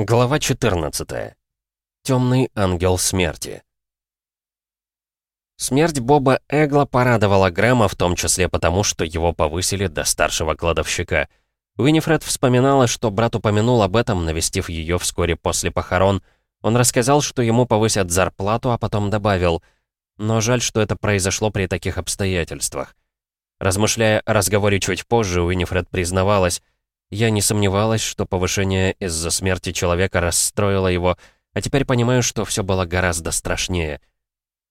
Глава 14. Темный ангел смерти. Смерть Боба Эгла порадовала Грэма, в том числе потому, что его повысили до старшего кладовщика. Уинифред вспоминала, что брат упомянул об этом, навестив ее вскоре после похорон. Он рассказал, что ему повысят зарплату, а потом добавил, «Но жаль, что это произошло при таких обстоятельствах». Размышляя о разговоре чуть позже, Уинифред признавалась, я не сомневалась, что повышение из-за смерти человека расстроило его, а теперь понимаю, что все было гораздо страшнее.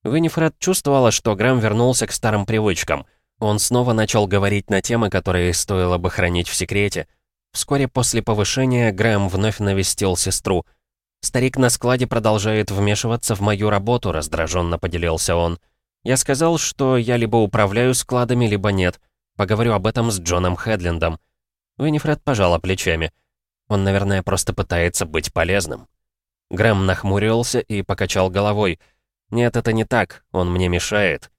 Виннифред чувствовала, что Грэм вернулся к старым привычкам. Он снова начал говорить на темы, которые стоило бы хранить в секрете. Вскоре после повышения Грэм вновь навестил сестру. «Старик на складе продолжает вмешиваться в мою работу», — раздраженно поделился он. «Я сказал, что я либо управляю складами, либо нет. Поговорю об этом с Джоном Хедлендом. Виннифред пожала плечами. Он, наверное, просто пытается быть полезным. Грэм нахмурился и покачал головой. «Нет, это не так, он мне мешает».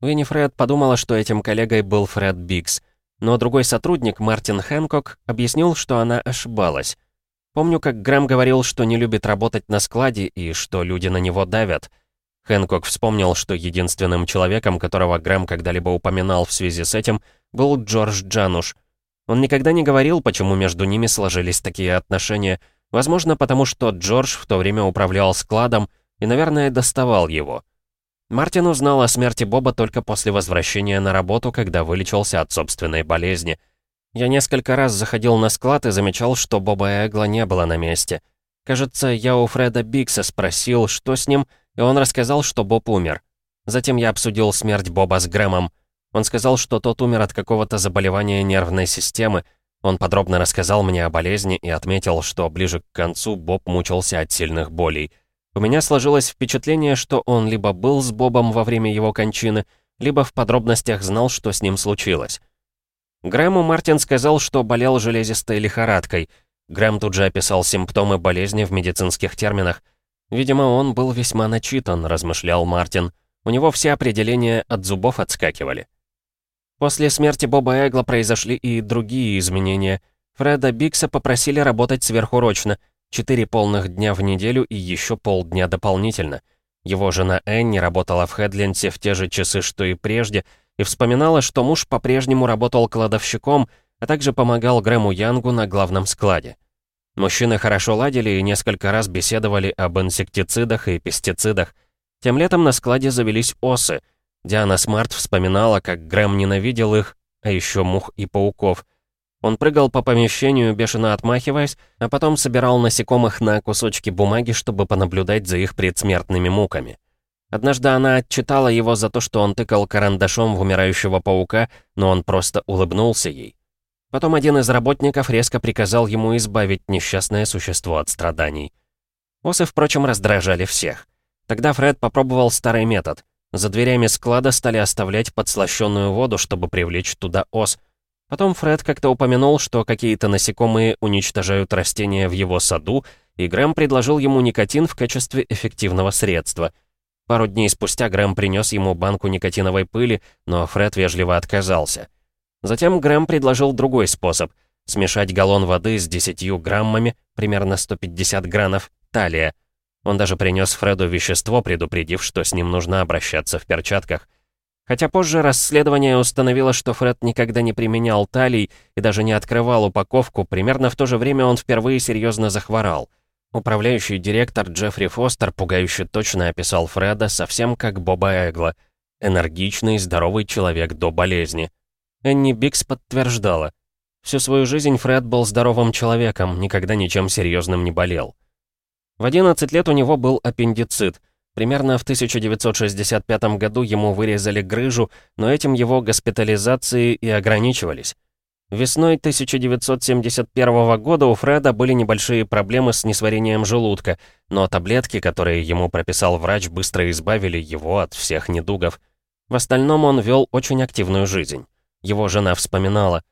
Виннифред подумала, что этим коллегой был Фред Бикс, но другой сотрудник, Мартин Хэнкок, объяснил, что она ошибалась. Помню, как Грэм говорил, что не любит работать на складе и что люди на него давят. Хэнкок вспомнил, что единственным человеком, которого Грэм когда-либо упоминал в связи с этим, был Джордж Джануш, он никогда не говорил, почему между ними сложились такие отношения. Возможно, потому что Джордж в то время управлял складом и, наверное, доставал его. Мартин узнал о смерти Боба только после возвращения на работу, когда вылечился от собственной болезни. Я несколько раз заходил на склад и замечал, что Боба Эгла не было на месте. Кажется, я у Фреда Бикса спросил, что с ним, и он рассказал, что Боб умер. Затем я обсудил смерть Боба с Грэмом. Он сказал, что тот умер от какого-то заболевания нервной системы. Он подробно рассказал мне о болезни и отметил, что ближе к концу Боб мучился от сильных болей. У меня сложилось впечатление, что он либо был с Бобом во время его кончины, либо в подробностях знал, что с ним случилось. Грэму Мартин сказал, что болел железистой лихорадкой. Грэм тут же описал симптомы болезни в медицинских терминах. Видимо, он был весьма начитан, размышлял Мартин. У него все определения от зубов отскакивали. После смерти Боба Эгла произошли и другие изменения. Фреда Бикса попросили работать сверхурочно, четыре полных дня в неделю и еще полдня дополнительно. Его жена Энни работала в Хедленсе в те же часы, что и прежде, и вспоминала, что муж по-прежнему работал кладовщиком, а также помогал Грэму Янгу на главном складе. Мужчины хорошо ладили и несколько раз беседовали об инсектицидах и пестицидах. Тем летом на складе завелись осы — Диана Смарт вспоминала, как Грэм ненавидел их, а еще мух и пауков. Он прыгал по помещению, бешено отмахиваясь, а потом собирал насекомых на кусочки бумаги, чтобы понаблюдать за их предсмертными муками. Однажды она отчитала его за то, что он тыкал карандашом в умирающего паука, но он просто улыбнулся ей. Потом один из работников резко приказал ему избавить несчастное существо от страданий. Осы, впрочем, раздражали всех. Тогда Фред попробовал старый метод. За дверями склада стали оставлять подслащенную воду, чтобы привлечь туда ос. Потом Фред как-то упомянул, что какие-то насекомые уничтожают растения в его саду, и Грэм предложил ему никотин в качестве эффективного средства. Пару дней спустя Грэм принес ему банку никотиновой пыли, но Фред вежливо отказался. Затем Грэм предложил другой способ — смешать галлон воды с 10 граммами, примерно 150 гранов, талия — он даже принес Фреду вещество, предупредив, что с ним нужно обращаться в перчатках. Хотя позже расследование установило, что Фред никогда не применял талий и даже не открывал упаковку, примерно в то же время он впервые серьезно захворал. Управляющий директор Джеффри Фостер пугающе точно описал Фреда совсем как Боба Эгла. Энергичный, здоровый человек до болезни. Энни Бикс подтверждала. Всю свою жизнь Фред был здоровым человеком, никогда ничем серьезным не болел. В 11 лет у него был аппендицит. Примерно в 1965 году ему вырезали грыжу, но этим его госпитализации и ограничивались. Весной 1971 года у Фреда были небольшие проблемы с несварением желудка, но таблетки, которые ему прописал врач, быстро избавили его от всех недугов. В остальном он вел очень активную жизнь. Его жена вспоминала.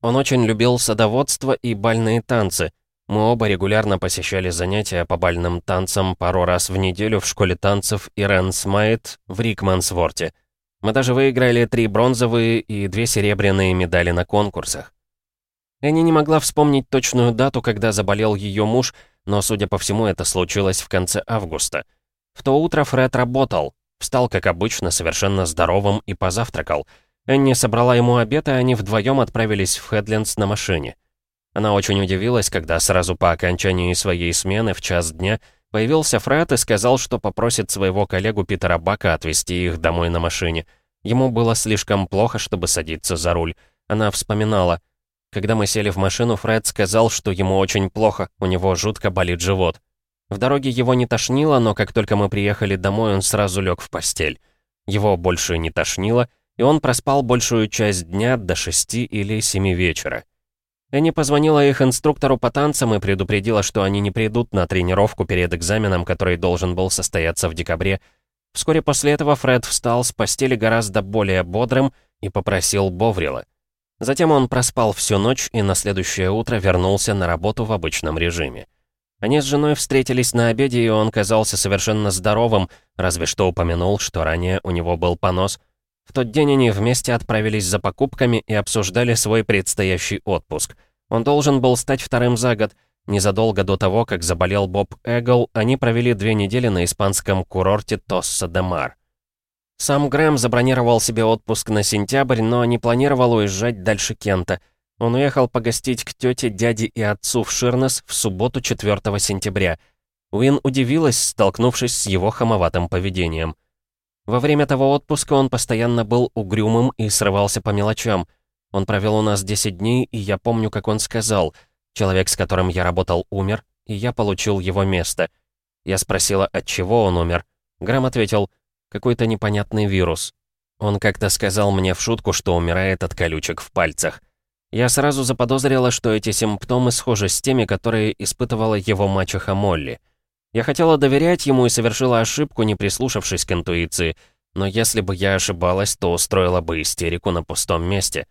Он очень любил садоводство и бальные танцы. Мы оба регулярно посещали занятия по бальным танцам пару раз в неделю в школе танцев Ирен Смайт в Рикмансворте. Мы даже выиграли три бронзовые и две серебряные медали на конкурсах. Энни не могла вспомнить точную дату, когда заболел ее муж, но, судя по всему, это случилось в конце августа. В то утро Фред работал, встал, как обычно, совершенно здоровым и позавтракал. Энни собрала ему обед, и они вдвоем отправились в Хедлендс на машине. Она очень удивилась, когда сразу по окончании своей смены в час дня появился Фред и сказал, что попросит своего коллегу Питера Бака отвезти их домой на машине. Ему было слишком плохо, чтобы садиться за руль. Она вспоминала. Когда мы сели в машину, Фред сказал, что ему очень плохо, у него жутко болит живот. В дороге его не тошнило, но как только мы приехали домой, он сразу лег в постель. Его больше не тошнило, и он проспал большую часть дня до шести или семи вечера. Энни позвонила их инструктору по танцам и предупредила, что они не придут на тренировку перед экзаменом, который должен был состояться в декабре. Вскоре после этого Фред встал с постели гораздо более бодрым и попросил Боврила. Затем он проспал всю ночь и на следующее утро вернулся на работу в обычном режиме. Они с женой встретились на обеде, и он казался совершенно здоровым, разве что упомянул, что ранее у него был понос. В тот день они вместе отправились за покупками и обсуждали свой предстоящий отпуск. Он должен был стать вторым за год. Незадолго до того, как заболел Боб Эгл, они провели две недели на испанском курорте Тосса-де-Мар. Сам Грэм забронировал себе отпуск на сентябрь, но не планировал уезжать дальше Кента. Он уехал погостить к тете, дяде и отцу в Ширнес в субботу 4 сентября. Уин удивилась, столкнувшись с его хамоватым поведением. Во время того отпуска он постоянно был угрюмым и срывался по мелочам. Он провел у нас 10 дней, и я помню, как он сказал, «Человек, с которым я работал, умер, и я получил его место». Я спросила, от чего он умер. Грэм ответил, какой-то непонятный вирус. Он как-то сказал мне в шутку, что умирает от колючек в пальцах. Я сразу заподозрила, что эти симптомы схожи с теми, которые испытывала его мачеха Молли. Я хотела доверять ему и совершила ошибку, не прислушавшись к интуиции, но если бы я ошибалась, то устроила бы истерику на пустом месте.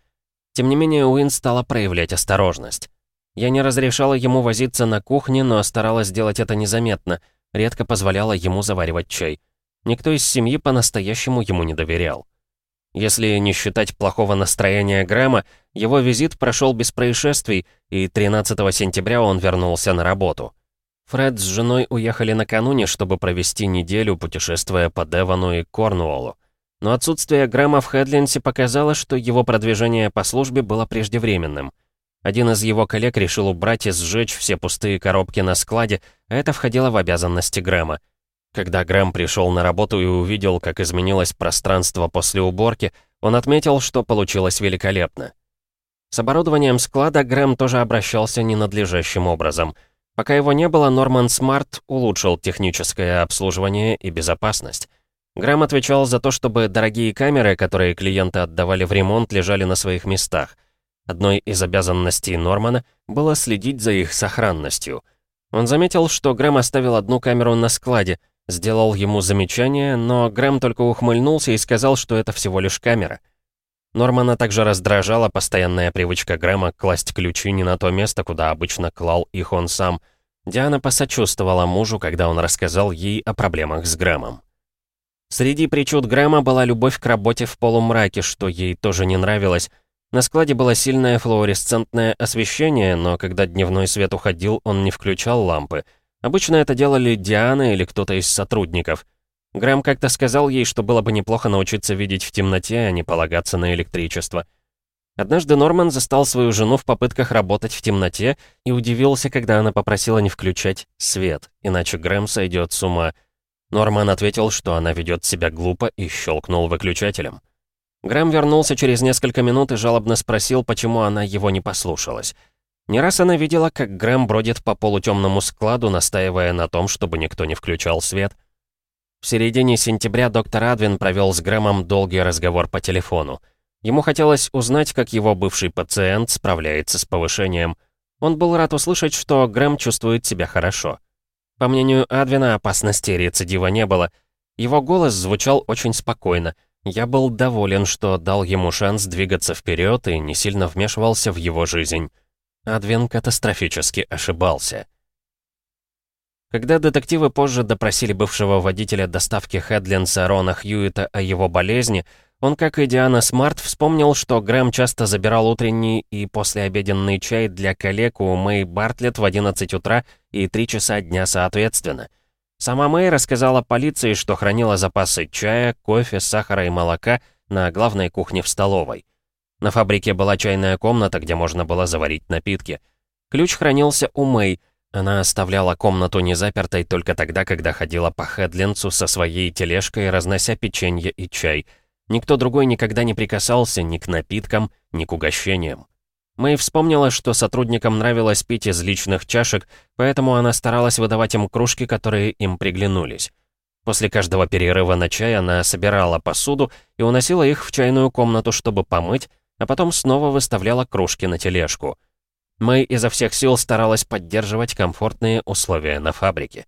Тем не менее, Уин стала проявлять осторожность. Я не разрешала ему возиться на кухне, но старалась сделать это незаметно, редко позволяла ему заваривать чай. Никто из семьи по-настоящему ему не доверял. Если не считать плохого настроения Грэма, его визит прошел без происшествий, и 13 сентября он вернулся на работу. Фред с женой уехали накануне, чтобы провести неделю, путешествуя по Девону и Корнуоллу. Но отсутствие Грэма в Хедлинсе показало, что его продвижение по службе было преждевременным. Один из его коллег решил убрать и сжечь все пустые коробки на складе, а это входило в обязанности Грэма. Когда Грэм пришел на работу и увидел, как изменилось пространство после уборки, он отметил, что получилось великолепно. С оборудованием склада Грэм тоже обращался ненадлежащим образом. Пока его не было, Норман Смарт улучшил техническое обслуживание и безопасность. Грэм отвечал за то, чтобы дорогие камеры, которые клиенты отдавали в ремонт, лежали на своих местах. Одной из обязанностей Нормана было следить за их сохранностью. Он заметил, что Грэм оставил одну камеру на складе, Сделал ему замечание, но Грэм только ухмыльнулся и сказал, что это всего лишь камера. Нормана также раздражала постоянная привычка Грэма класть ключи не на то место, куда обычно клал их он сам. Диана посочувствовала мужу, когда он рассказал ей о проблемах с Грэмом. Среди причуд Грэма была любовь к работе в полумраке, что ей тоже не нравилось. На складе было сильное флуоресцентное освещение, но когда дневной свет уходил, он не включал лампы — Обычно это делали Диана или кто-то из сотрудников. Грэм как-то сказал ей, что было бы неплохо научиться видеть в темноте, а не полагаться на электричество. Однажды Норман застал свою жену в попытках работать в темноте и удивился, когда она попросила не включать свет, иначе Грэм сойдет с ума. Норман ответил, что она ведет себя глупо и щелкнул выключателем. Грэм вернулся через несколько минут и жалобно спросил, почему она его не послушалась. Не раз она видела, как Грэм бродит по полутемному складу, настаивая на том, чтобы никто не включал свет. В середине сентября доктор Адвин провел с Грэмом долгий разговор по телефону. Ему хотелось узнать, как его бывший пациент справляется с повышением. Он был рад услышать, что Грэм чувствует себя хорошо. По мнению Адвина, опасности рецидива не было. Его голос звучал очень спокойно. Я был доволен, что дал ему шанс двигаться вперед и не сильно вмешивался в его жизнь. Адвин катастрофически ошибался. Когда детективы позже допросили бывшего водителя доставки Хедлинса Рона Хьюита о его болезни, Он, как и Диана Смарт, вспомнил, что Грэм часто забирал утренний и послеобеденный чай для коллег у Мэй Бартлетт в 11 утра и 3 часа дня соответственно. Сама Мэй рассказала полиции, что хранила запасы чая, кофе, сахара и молока на главной кухне в столовой. На фабрике была чайная комната, где можно было заварить напитки. Ключ хранился у Мэй. Она оставляла комнату незапертой только тогда, когда ходила по Хедлинцу со своей тележкой, разнося печенье и чай — Никто другой никогда не прикасался ни к напиткам, ни к угощениям. Мэй вспомнила, что сотрудникам нравилось пить из личных чашек, поэтому она старалась выдавать им кружки, которые им приглянулись. После каждого перерыва на чай она собирала посуду и уносила их в чайную комнату, чтобы помыть, а потом снова выставляла кружки на тележку. Мэй изо всех сил старалась поддерживать комфортные условия на фабрике.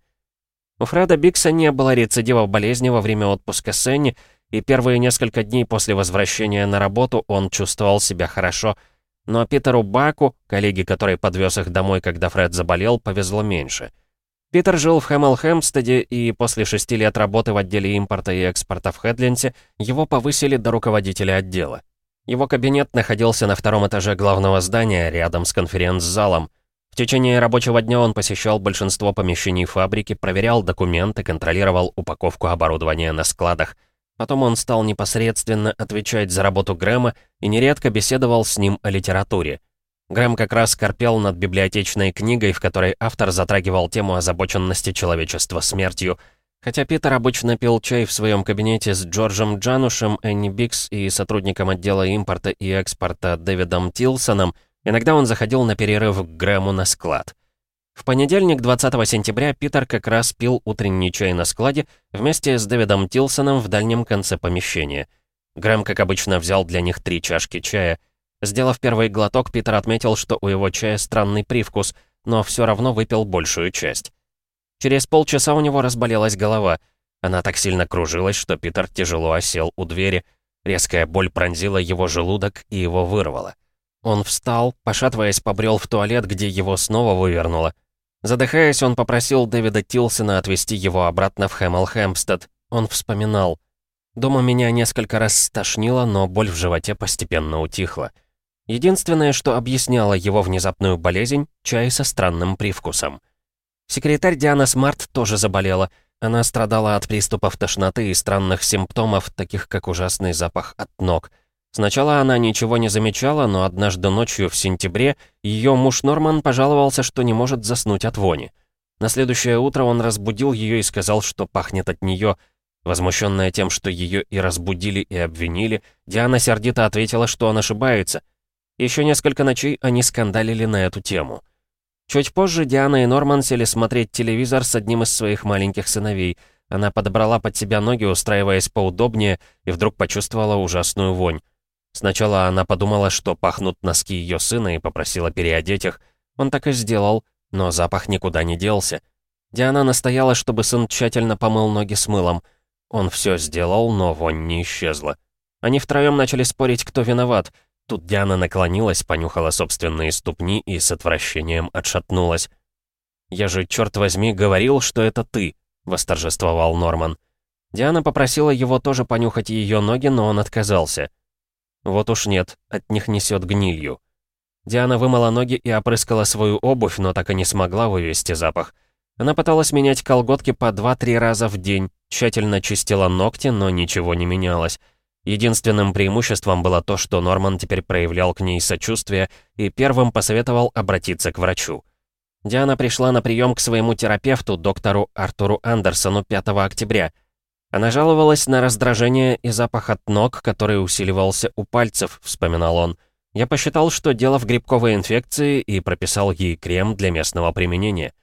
У Фреда Бикса не было рецидива болезни во время отпуска Сенни, и первые несколько дней после возвращения на работу он чувствовал себя хорошо. Но Питеру Баку, коллеге, который подвез их домой, когда Фред заболел, повезло меньше. Питер жил в Хэмл-Хэмпстеде, и после шести лет работы в отделе импорта и экспорта в Хедленсе его повысили до руководителя отдела. Его кабинет находился на втором этаже главного здания, рядом с конференц-залом. В течение рабочего дня он посещал большинство помещений фабрики, проверял документы, контролировал упаковку оборудования на складах – Потом он стал непосредственно отвечать за работу Грэма и нередко беседовал с ним о литературе. Грэм как раз корпел над библиотечной книгой, в которой автор затрагивал тему озабоченности человечества смертью. Хотя Питер обычно пил чай в своем кабинете с Джорджем Джанушем, Энни Бикс и сотрудником отдела импорта и экспорта Дэвидом Тилсоном, иногда он заходил на перерыв к Грэму на склад. В понедельник, 20 сентября, Питер как раз пил утренний чай на складе вместе с Дэвидом Тилсоном в дальнем конце помещения. Грэм, как обычно, взял для них три чашки чая. Сделав первый глоток, Питер отметил, что у его чая странный привкус, но все равно выпил большую часть. Через полчаса у него разболелась голова. Она так сильно кружилась, что Питер тяжело осел у двери. Резкая боль пронзила его желудок и его вырвала. Он встал, пошатываясь, побрел в туалет, где его снова вывернуло. Задыхаясь, он попросил Дэвида Тилсона отвезти его обратно в Хэмл-Хэмпстед. Он вспоминал. Дома меня несколько раз стошнило, но боль в животе постепенно утихла. Единственное, что объясняло его внезапную болезнь — чай со странным привкусом. Секретарь Диана Смарт тоже заболела. Она страдала от приступов тошноты и странных симптомов, таких как ужасный запах от ног — Сначала она ничего не замечала, но однажды ночью в сентябре ее муж Норман пожаловался, что не может заснуть от вони. На следующее утро он разбудил ее и сказал, что пахнет от нее. Возмущенная тем, что ее и разбудили, и обвинили, Диана сердито ответила, что он ошибается. Еще несколько ночей они скандалили на эту тему. Чуть позже Диана и Норман сели смотреть телевизор с одним из своих маленьких сыновей. Она подобрала под себя ноги, устраиваясь поудобнее, и вдруг почувствовала ужасную вонь. Сначала она подумала, что пахнут носки ее сына и попросила переодеть их. Он так и сделал, но запах никуда не делся. Диана настояла, чтобы сын тщательно помыл ноги с мылом. Он все сделал, но вонь не исчезла. Они втроем начали спорить, кто виноват. Тут Диана наклонилась, понюхала собственные ступни и с отвращением отшатнулась. «Я же, черт возьми, говорил, что это ты», — восторжествовал Норман. Диана попросила его тоже понюхать ее ноги, но он отказался. Вот уж нет, от них несет гнилью. Диана вымыла ноги и опрыскала свою обувь, но так и не смогла вывести запах. Она пыталась менять колготки по 2-3 раза в день, тщательно чистила ногти, но ничего не менялось. Единственным преимуществом было то, что Норман теперь проявлял к ней сочувствие и первым посоветовал обратиться к врачу. Диана пришла на прием к своему терапевту, доктору Артуру Андерсону 5 октября. Она жаловалась на раздражение и запах от ног, который усиливался у пальцев, вспоминал он. Я посчитал, что дело в грибковой инфекции и прописал ей крем для местного применения.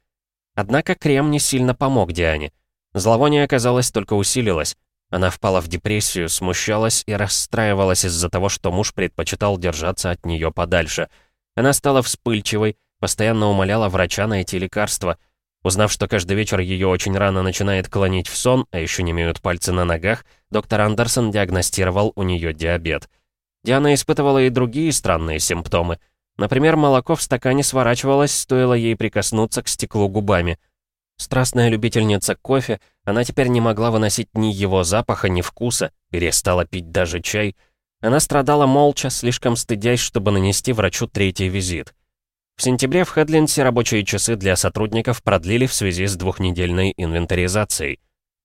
Однако крем не сильно помог Диане. Зловоние, казалось, только усилилось. Она впала в депрессию, смущалась и расстраивалась из-за того, что муж предпочитал держаться от нее подальше. Она стала вспыльчивой, постоянно умоляла врача найти лекарства — Узнав, что каждый вечер ее очень рано начинает клонить в сон, а еще не имеют пальцы на ногах, доктор Андерсон диагностировал у нее диабет. Диана испытывала и другие странные симптомы. Например, молоко в стакане сворачивалось, стоило ей прикоснуться к стеклу губами. Страстная любительница кофе, она теперь не могла выносить ни его запаха, ни вкуса, перестала пить даже чай. Она страдала молча, слишком стыдясь, чтобы нанести врачу третий визит. В сентябре в Хедлинсе рабочие часы для сотрудников продлили в связи с двухнедельной инвентаризацией.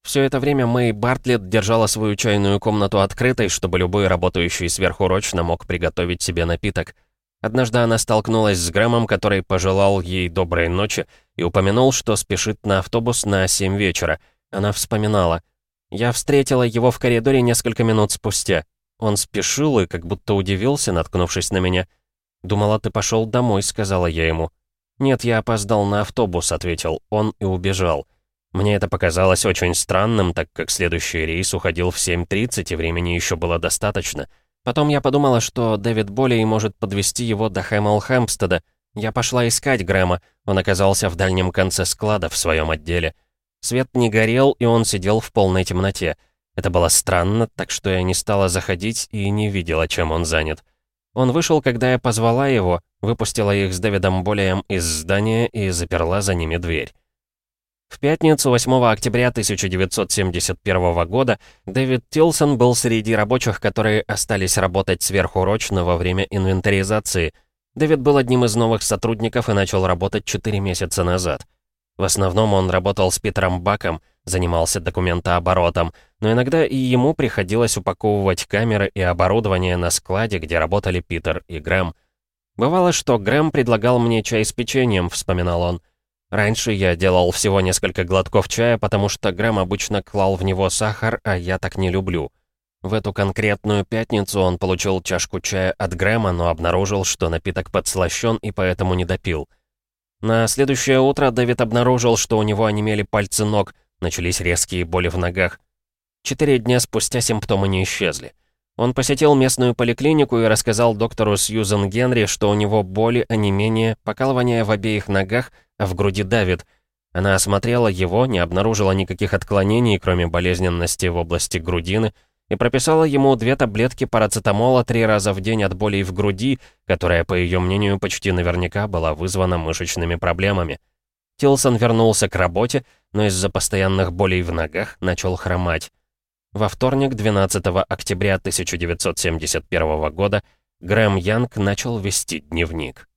Все это время Мэй Бартлетт держала свою чайную комнату открытой, чтобы любой работающий сверхурочно мог приготовить себе напиток. Однажды она столкнулась с Грэмом, который пожелал ей доброй ночи и упомянул, что спешит на автобус на 7 вечера. Она вспоминала. «Я встретила его в коридоре несколько минут спустя. Он спешил и как будто удивился, наткнувшись на меня. «Думала, ты пошел домой», — сказала я ему. «Нет, я опоздал на автобус», — ответил он и убежал. Мне это показалось очень странным, так как следующий рейс уходил в 7.30, и времени еще было достаточно. Потом я подумала, что Дэвид Болей может подвести его до Хэмл-Хэмпстеда. Я пошла искать Грэма, он оказался в дальнем конце склада в своем отделе. Свет не горел, и он сидел в полной темноте. Это было странно, так что я не стала заходить и не видела, чем он занят. Он вышел, когда я позвала его, выпустила их с Дэвидом Болеем из здания и заперла за ними дверь. В пятницу 8 октября 1971 года Дэвид Тилсон был среди рабочих, которые остались работать сверхурочно во время инвентаризации. Дэвид был одним из новых сотрудников и начал работать 4 месяца назад. В основном он работал с Питером Баком, занимался документооборотом, но иногда и ему приходилось упаковывать камеры и оборудование на складе, где работали Питер и Грэм. «Бывало, что Грэм предлагал мне чай с печеньем», — вспоминал он. Раньше я делал всего несколько глотков чая, потому что Грэм обычно клал в него сахар, а я так не люблю. В эту конкретную пятницу он получил чашку чая от Грэма, но обнаружил, что напиток подслащен и поэтому не допил. На следующее утро Дэвид обнаружил, что у него онемели пальцы ног, начались резкие боли в ногах. Четыре дня спустя симптомы не исчезли. Он посетил местную поликлинику и рассказал доктору Сьюзен Генри, что у него боли, онемение, покалывание в обеих ногах, а в груди давит. Она осмотрела его, не обнаружила никаких отклонений, кроме болезненности в области грудины, и прописала ему две таблетки парацетамола три раза в день от болей в груди, которая, по ее мнению, почти наверняка была вызвана мышечными проблемами. Тилсон вернулся к работе, но из-за постоянных болей в ногах начал хромать. Во вторник, 12 октября 1971 года, Грэм Янг начал вести дневник.